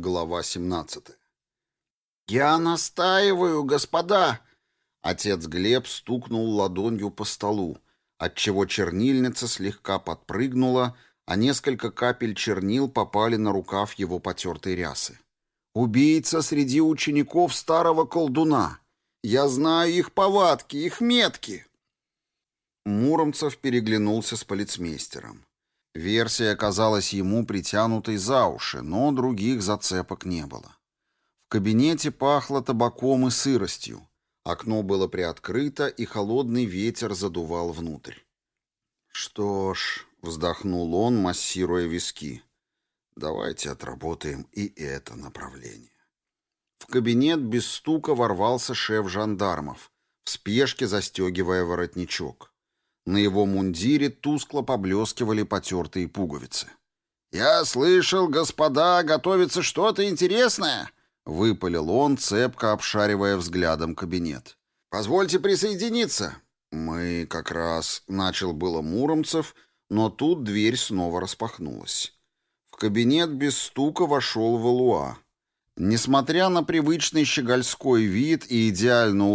Глава 17. «Я настаиваю, господа!» Отец Глеб стукнул ладонью по столу, отчего чернильница слегка подпрыгнула, а несколько капель чернил попали на рукав его потертой рясы. «Убийца среди учеников старого колдуна! Я знаю их повадки, их метки!» Муромцев переглянулся с полицмейстером. Версия оказалась ему притянутой за уши, но других зацепок не было. В кабинете пахло табаком и сыростью. Окно было приоткрыто, и холодный ветер задувал внутрь. «Что ж», — вздохнул он, массируя виски, — «давайте отработаем и это направление». В кабинет без стука ворвался шеф жандармов, в спешке застегивая воротничок. На его мундире тускло поблескивали потертые пуговицы. «Я слышал, господа, готовится что-то интересное!» — выпалил он, цепко обшаривая взглядом кабинет. «Позвольте присоединиться!» «Мы как раз...» — начал было Муромцев, но тут дверь снова распахнулась. В кабинет без стука вошел Валуа. Несмотря на привычный щегольской вид и идеально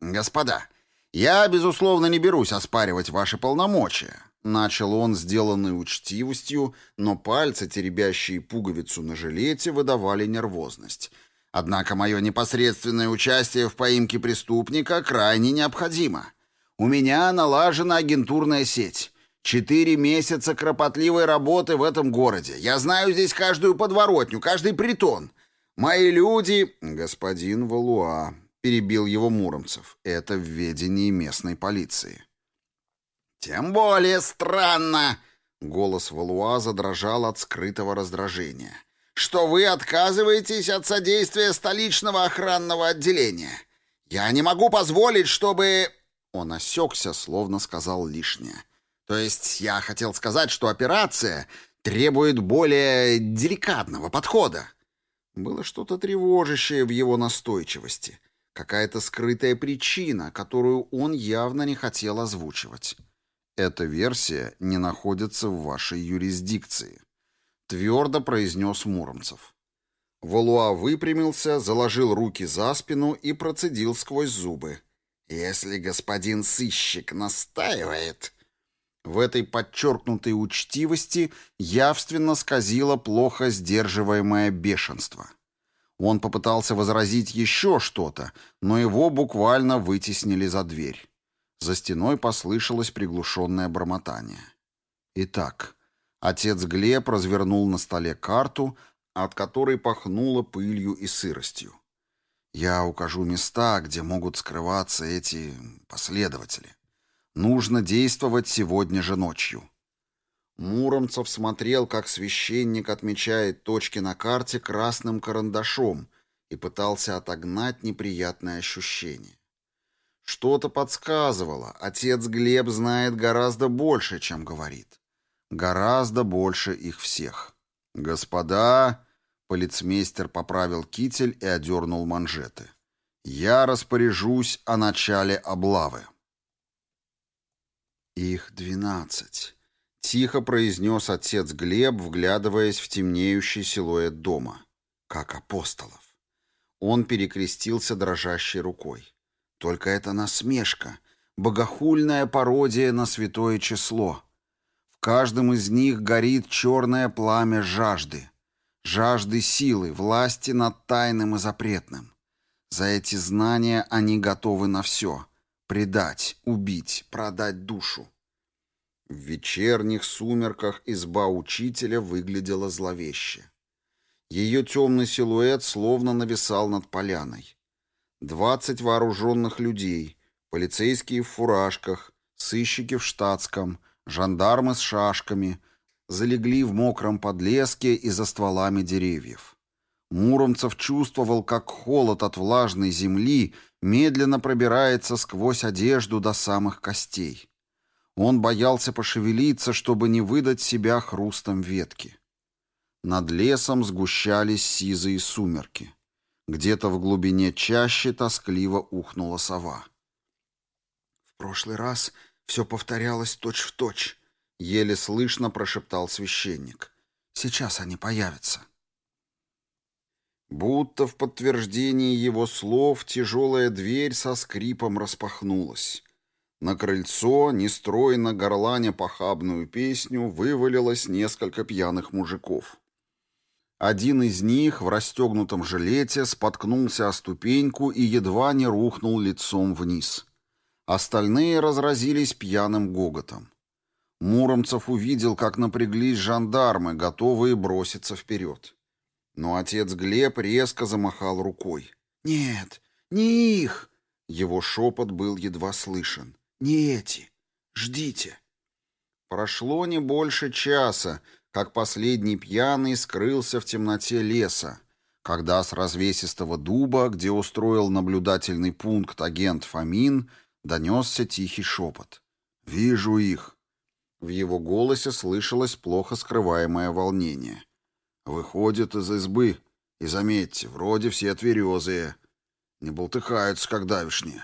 уложенные усики, глаза его лихорадочно блестели. «Господа, я, безусловно, не берусь оспаривать ваши полномочия», — начал он, сделанный учтивостью, но пальцы, теребящие пуговицу на жилете, выдавали нервозность. «Однако мое непосредственное участие в поимке преступника крайне необходимо. У меня налажена агентурная сеть». Четыре месяца кропотливой работы в этом городе. Я знаю здесь каждую подворотню, каждый притон. Мои люди... Господин Валуа, перебил его Муромцев. Это в ведении местной полиции. «Тем более странно!» — голос Валуа задрожал от скрытого раздражения. «Что вы отказываетесь от содействия столичного охранного отделения? Я не могу позволить, чтобы...» Он осекся, словно сказал лишнее. «То есть я хотел сказать, что операция требует более деликатного подхода». Было что-то тревожащее в его настойчивости. Какая-то скрытая причина, которую он явно не хотел озвучивать. Эта версия не находится в вашей юрисдикции», — твердо произнес Муромцев. Валуа выпрямился, заложил руки за спину и процедил сквозь зубы. «Если господин сыщик настаивает...» В этой подчеркнутой учтивости явственно сказило плохо сдерживаемое бешенство. Он попытался возразить еще что-то, но его буквально вытеснили за дверь. За стеной послышалось приглушенное бормотание. Итак, отец Глеб развернул на столе карту, от которой пахнуло пылью и сыростью. Я укажу места, где могут скрываться эти последователи. Нужно действовать сегодня же ночью. Муромцев смотрел, как священник отмечает точки на карте красным карандашом и пытался отогнать неприятное ощущение. Что-то подсказывало, отец Глеб знает гораздо больше, чем говорит. Гораздо больше их всех. «Господа!» — полицмейстер поправил китель и одернул манжеты. «Я распоряжусь о начале облавы». «Их двенадцать». Тихо произнес отец Глеб, вглядываясь в темнеющий силуэт дома. Как апостолов. Он перекрестился дрожащей рукой. Только это насмешка, богохульная пародия на святое число. В каждом из них горит черное пламя жажды. Жажды силы, власти над тайным и запретным. За эти знания они готовы на все. Предать, убить, продать душу. В вечерних сумерках изба учителя выглядела зловеще. Ее темный силуэт словно нависал над поляной. Двадцать вооруженных людей, полицейские в фуражках, сыщики в штатском, жандармы с шашками, залегли в мокром подлеске и за стволами деревьев. Муромцев чувствовал, как холод от влажной земли медленно пробирается сквозь одежду до самых костей. Он боялся пошевелиться, чтобы не выдать себя хрустом ветки. Над лесом сгущались сизые сумерки. Где-то в глубине чаще тоскливо ухнула сова. В прошлый раз все повторялось точь-в-точь. Точь. — еле слышно прошептал священник. «Сейчас они появятся». Будто в подтверждении его слов тяжелая дверь со скрипом распахнулась. На крыльцо, нестройно горланя похабную песню, вывалилось несколько пьяных мужиков. Один из них в расстегнутом жилете споткнулся о ступеньку и едва не рухнул лицом вниз. Остальные разразились пьяным гоготом. Муромцев увидел, как напряглись жандармы, готовые броситься вперед. Но отец Глеб резко замахал рукой. «Нет, не их!» Его шепот был едва слышен. «Не Не эти. Ждите!» Прошло не больше часа, как последний пьяный скрылся в темноте леса, когда с развесистого дуба, где устроил наблюдательный пункт агент Фамин, донесся тихий шепот. «Вижу их!» В его голосе слышалось плохо скрываемое волнение. «Выходят из избы, и, заметьте, вроде все тверезые, не болтыхаются, как давишние».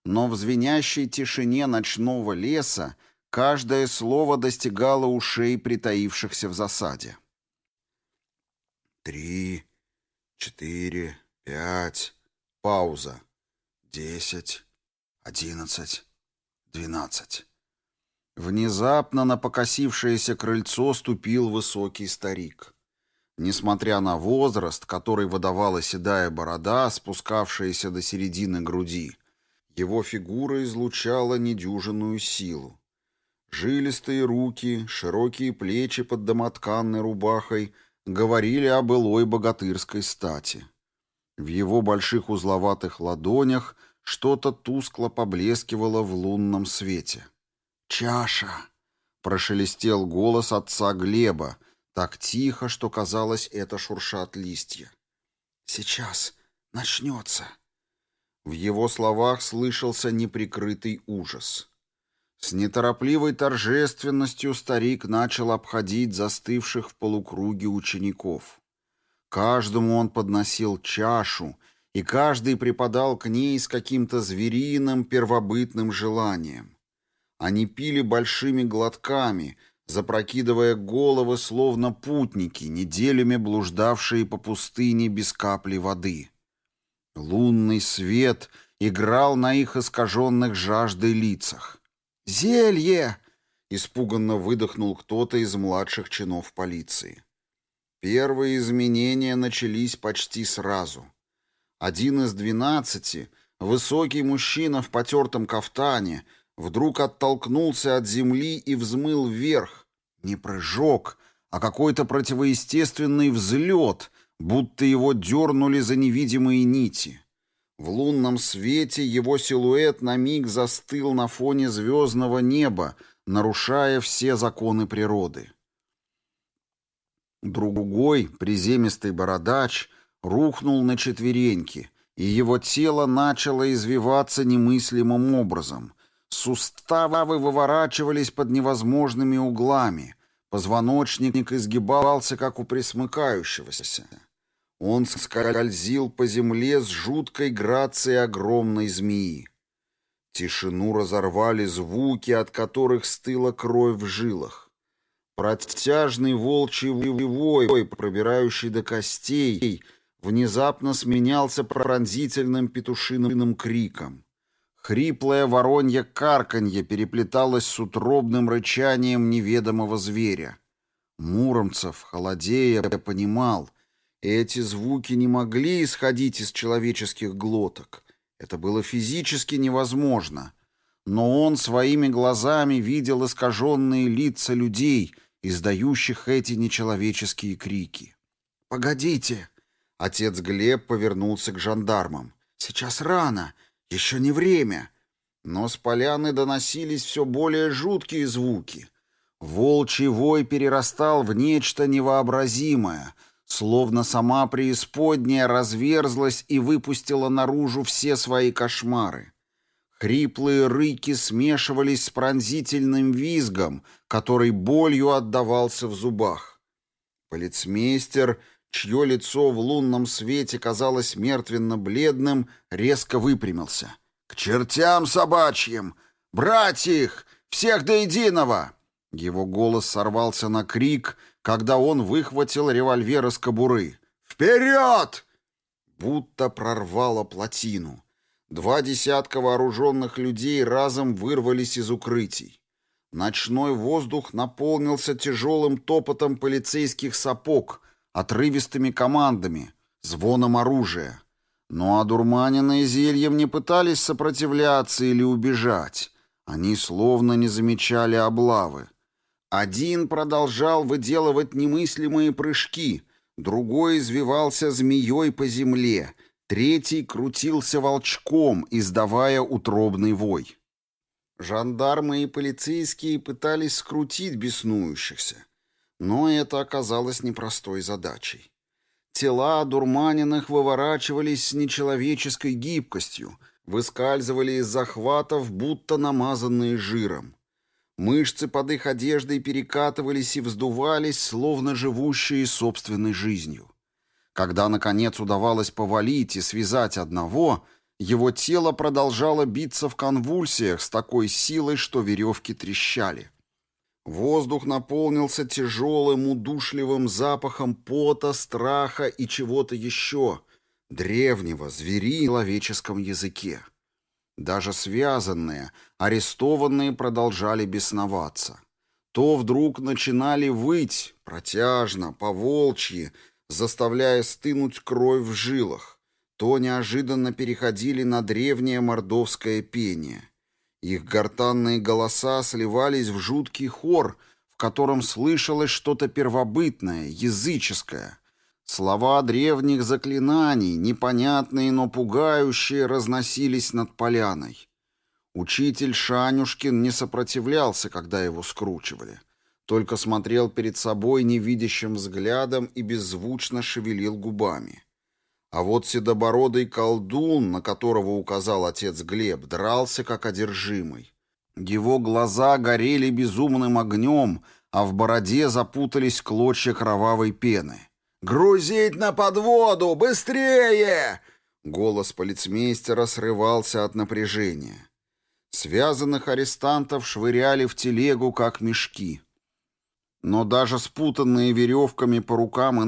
только какие-то странные. Муромцев, дорезив в глазах, всматривался в освещенный полной луной двор. Черные фигуры людей двигались неестественно четко, словно искусно вырезанные силуэты в китайском театре теней. Один, два, методично отсчитывал Фомин со своего наблюдательного поста. Его шепот был едва различим, но в звенящей тишине ночного леса каждое слово достигало ушей притаившихся в засаде. «Три, четыре, пять...» Пауза. «Десять, одиннадцать, двенадцать...» Внезапно на покосившееся крыльцо ступил высокий старик. Несмотря на возраст, который выдавала седая борода, спускавшаяся до середины груди, его фигура излучала недюжинную силу. Жилистые руки, широкие плечи под домотканной рубахой говорили о былой богатырской стати. В его больших узловатых ладонях что-то тускло поблескивало в лунном свете. «Чаша!» — прошелестел голос отца Глеба, так тихо, что казалось, это шуршат листья. «Сейчас начнется!» В его словах слышался неприкрытый ужас. С неторопливой торжественностью старик начал обходить застывших в полукруге учеников. Каждому он подносил чашу, и каждый припадал к ней с каким-то звериным первобытным желанием. Они пили большими глотками, запрокидывая головы, словно путники, неделями блуждавшие по пустыне без капли воды. Лунный свет играл на их искаженных жаждой лицах. «Зелье!» — испуганно выдохнул кто-то из младших чинов полиции. Первые изменения начались почти сразу. Один из двенадцати, высокий мужчина в потертом кафтане — вдруг оттолкнулся от земли и взмыл вверх. Не прыжок, а какой-то противоестественный взлет, будто его дернули за невидимые нити. В лунном свете его силуэт на миг застыл на фоне звездного неба, нарушая все законы природы. Другой, приземистый бородач, рухнул на четвереньки, и его тело начало извиваться немыслимым образом. Суставы выворачивались под невозможными углами, позвоночник изгибался, как у присмыкающегося. Он скользил по земле с жуткой грацией огромной змеи. Тишину разорвали звуки, от которых стыла кровь в жилах. Протяжный волчий вой, пробирающий до костей, внезапно сменялся пронзительным петушиным криком. Хриплое воронье карканье переплеталось с утробным рычанием неведомого зверя. Муромцев, холодея, понимал, Эти звуки не могли исходить из человеческих глоток. Это было физически невозможно. Но он своими глазами видел искаженные лица людей, издающих эти нечеловеческие крики. «Погодите!» Отец Глеб повернулся к жандармам. «Сейчас рано! Еще не время!» Но с поляны доносились все более жуткие звуки. Волчий вой перерастал в нечто невообразимое — словно сама преисподняя разверзлась и выпустила наружу все свои кошмары. Хриплые рыки смешивались с пронзительным визгом, который болью отдавался в зубах. Полицмейстер, чье лицо в лунном свете казалось мертвенно-бледным, резко выпрямился. «К чертям собачьим! Брать их! Всех до единого!» Его голос сорвался на крик, когда он выхватил револьвер из кобуры. «Вперед!» Будто прорвало плотину. Два десятка вооруженных людей разом вырвались из укрытий. Ночной воздух наполнился тяжелым топотом полицейских сапог, отрывистыми командами, звоном оружия. Но одурманенные зельем не пытались сопротивляться или убежать. Они словно не замечали облавы. Один продолжал выделывать немыслимые прыжки, другой извивался змеей по земле, третий крутился волчком, издавая утробный вой. Жандармы и полицейские пытались скрутить беснующихся, но это оказалось непростой задачей. Тела дурманенных выворачивались с нечеловеческой гибкостью, выскальзывали из захватов, будто намазанные жиром. Мышцы под их одеждой перекатывались и вздувались, словно живущие собственной жизнью. Когда, наконец, удавалось повалить и связать одного, его тело продолжало биться в конвульсиях с такой силой, что веревки трещали. Воздух наполнился тяжелым, удушливым запахом пота, страха и чего-то еще, древнего, звери человеческом языке. Даже связанные, арестованные продолжали бесноваться. То вдруг начинали выть, протяжно, по-волчьи, заставляя стынуть кровь в жилах, то неожиданно переходили на древнее мордовское пение. Их гортанные голоса сливались в жуткий хор, в котором слышалось что-то первобытное, языческое, Слова древних заклинаний, непонятные, но пугающие, разносились над поляной. Учитель Шанюшкин не сопротивлялся, когда его скручивали. Только смотрел перед собой невидящим взглядом и беззвучно шевелил губами. А вот седобородый колдун, на которого указал отец Глеб, дрался как одержимый. Его глаза горели безумным огнем, а в бороде запутались клочья кровавой пены. «Грузить на подводу! Быстрее!» Голос полицмейстера срывался от напряжения. Связанных арестантов швыряли в телегу, как мешки. Но даже спутанные веревками по рукам и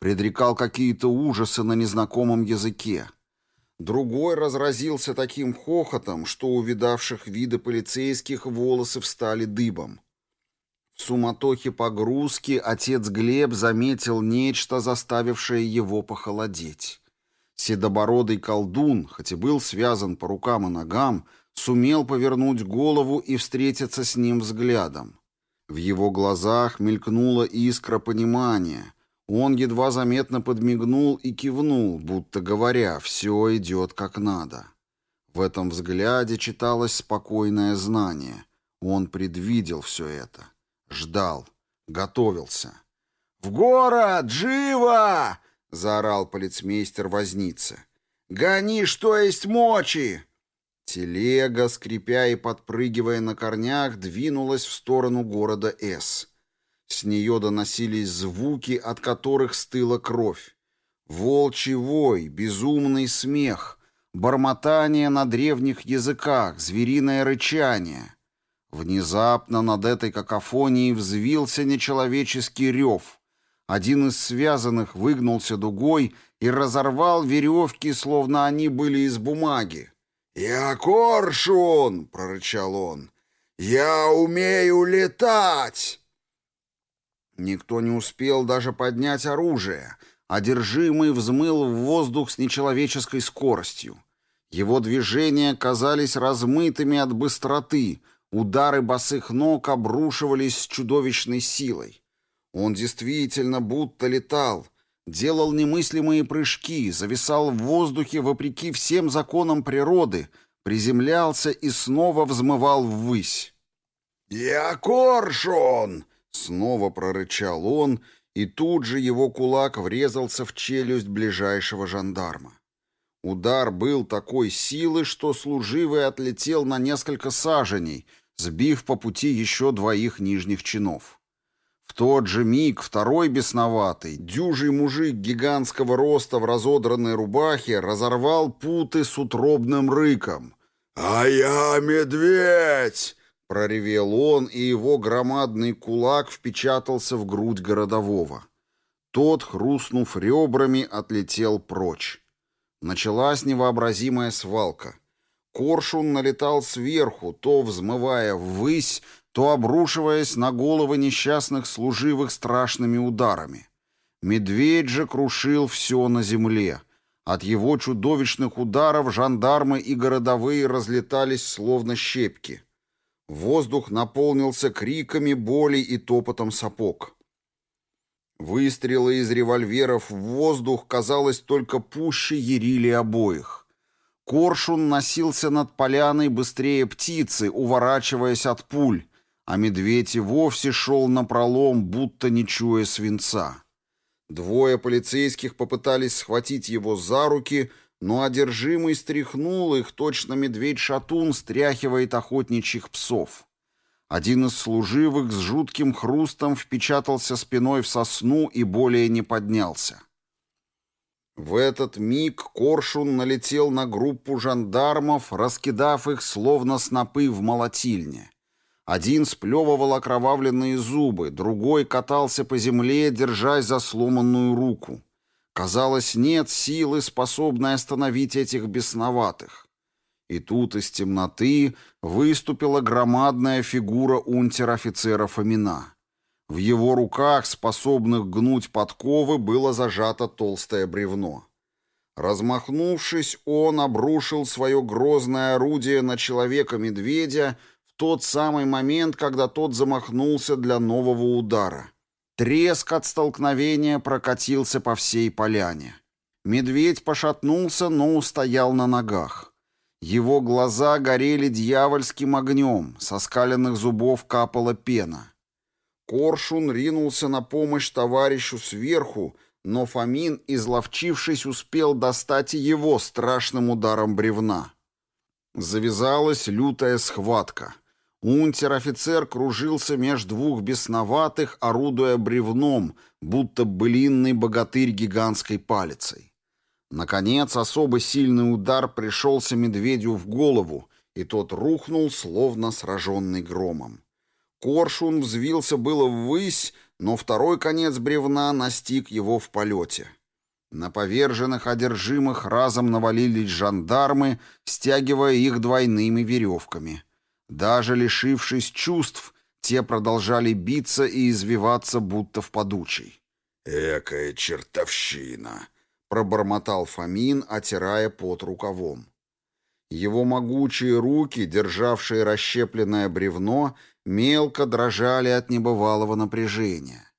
ногам, они продолжали извиваться, биться в конвульсиях. Пена текла по их бородам, глаза закатывались. Один вдруг заговорил низким замогильным голосом, предрекал какие-то ужасы на незнакомом языке. Другой разразился таким хохотом, что у видавших виды полицейских волосы встали дыбом. В суматохе погрузки отец Глеб заметил нечто, заставившее его похолодеть. Седобородый колдун, хоть и был связан по рукам и ногам, сумел повернуть голову и встретиться с ним взглядом. В его глазах мелькнула искра понимания — он едва заметно подмигнул и кивнул, будто говоря, все идет как надо. В этом взгляде читалось спокойное знание. Он предвидел все это. Ждал. Готовился. «В город! Живо!» — заорал полицмейстер возница. «Гони, что есть мочи!» Телега, скрипя и подпрыгивая на корнях, двинулась в сторону города С. С нее доносились звуки, от которых стыла кровь. Волчий вой, безумный смех, бормотание на древних языках, звериное рычание. Внезапно над этой какофонией взвился нечеловеческий рев. Один из связанных выгнулся дугой и разорвал веревки, словно они были из бумаги. «Я коршун!» — прорычал он. «Я умею летать!» Никто не успел даже поднять оружие. Одержимый взмыл в воздух с нечеловеческой скоростью. Его движения казались размытыми от быстроты, удары босых ног обрушивались с чудовищной силой. Он действительно будто летал, делал немыслимые прыжки, зависал в воздухе вопреки всем законам природы, приземлялся и снова взмывал ввысь. «Я коршун!» Снова прорычал он, и тут же его кулак врезался в челюсть ближайшего жандарма. Удар был такой силы, что служивый отлетел на несколько саженей, сбив по пути еще двоих нижних чинов. В тот же миг второй бесноватый, дюжий мужик гигантского роста в разодранной рубахе разорвал путы с утробным рыком. «А я медведь!» проревел он, и его громадный кулак впечатался в грудь городового. Тот, хрустнув ребрами, отлетел прочь. Началась невообразимая свалка. Коршун налетал сверху, то взмывая ввысь, то обрушиваясь на головы несчастных служивых страшными ударами. Медведь же крушил все на земле. От его чудовищных ударов жандармы и городовые разлетались словно щепки. Воздух наполнился криками боли и топотом сапог. Выстрелы из револьверов в воздух, казалось, только пуще ярили обоих. Коршун носился над поляной быстрее птицы, уворачиваясь от пуль, а медведь и вовсе шел напролом, будто не чуя свинца. Двое полицейских попытались схватить его за руки, но одержимый стряхнул их, точно медведь-шатун стряхивает охотничьих псов. Один из служивых с жутким хрустом впечатался спиной в сосну и более не поднялся. В этот миг Коршун налетел на группу жандармов, раскидав их словно снопы в молотильне. Один сплевывал окровавленные зубы, другой катался по земле, держась за сломанную руку. Казалось, нет силы, способной остановить этих бесноватых. И тут из темноты выступила громадная фигура унтер-офицера Фомина. В его руках, способных гнуть подковы, было зажато толстое бревно. Размахнувшись, он обрушил свое грозное орудие на человека-медведя в тот самый момент, когда тот замахнулся для нового удара — Треск от столкновения прокатился по всей поляне. Медведь пошатнулся, но устоял на ногах. Его глаза горели дьявольским огнем, со скаленных зубов капала пена. Коршун ринулся на помощь товарищу сверху, но Фомин, изловчившись, успел достать его страшным ударом бревна. Завязалась лютая схватка. Унтер-офицер кружился меж двух бесноватых, орудуя бревном, будто былинный богатырь гигантской палицей. Наконец, особо сильный удар пришелся медведю в голову, и тот рухнул, словно сраженный громом. Коршун взвился было ввысь, но второй конец бревна настиг его в полете. На поверженных одержимых разом навалились жандармы, стягивая их двойными веревками — Даже лишившись чувств, те продолжали биться и извиваться, будто в подучей. «Экая чертовщина!» — пробормотал Фомин, отирая под рукавом. Его могучие руки, державшие расщепленное бревно, мелко дрожали от небывалого напряжения.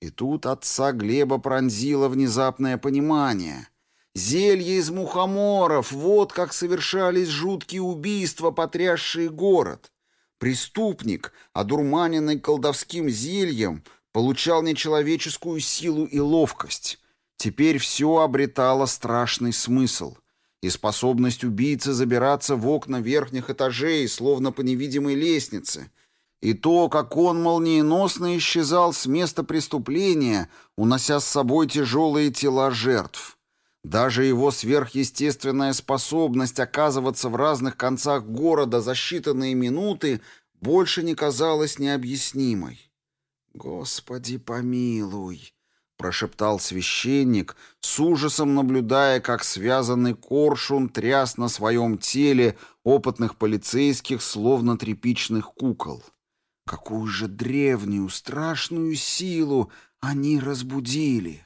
И тут отца Глеба пронзило внезапное понимание — Зелье из мухоморов, вот как совершались жуткие убийства, потрясшие город. Преступник, одурманенный колдовским зельем, получал нечеловеческую силу и ловкость. Теперь все обретало страшный смысл. И способность убийцы забираться в окна верхних этажей, словно по невидимой лестнице. И то, как он молниеносно исчезал с места преступления, унося с собой тяжелые тела жертв. Даже его сверхъестественная способность оказываться в разных концах города за считанные минуты больше не казалась необъяснимой. «Господи, помилуй!» — прошептал священник, с ужасом наблюдая, как связанный коршун тряс на своем теле опытных полицейских, словно тряпичных кукол. «Какую же древнюю, страшную силу они разбудили!»